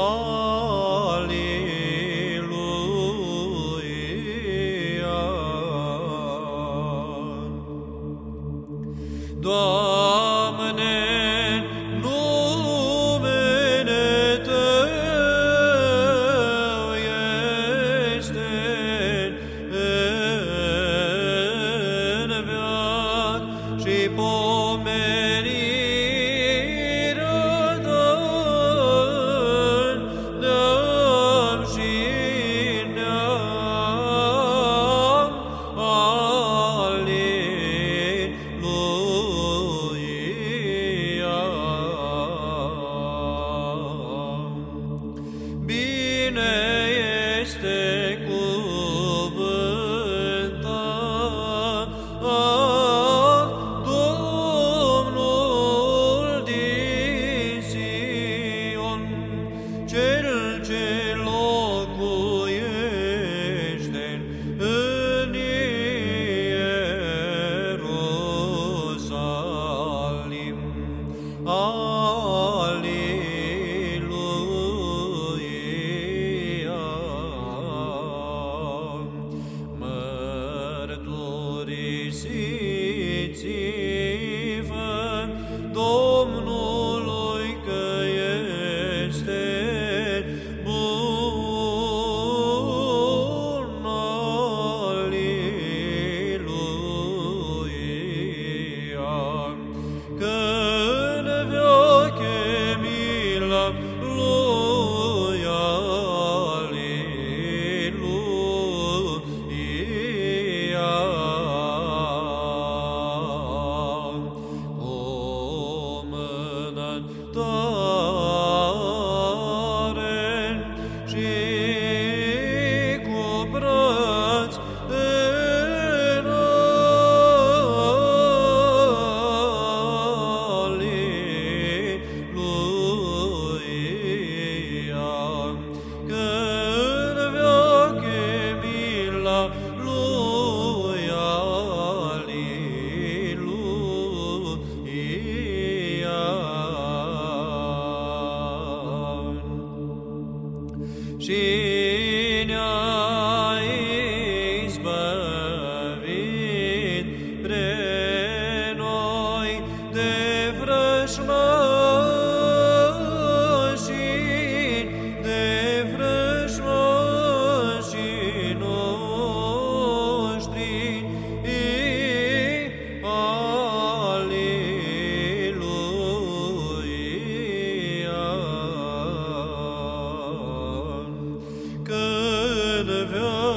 Oh. cine este tare Și ne vient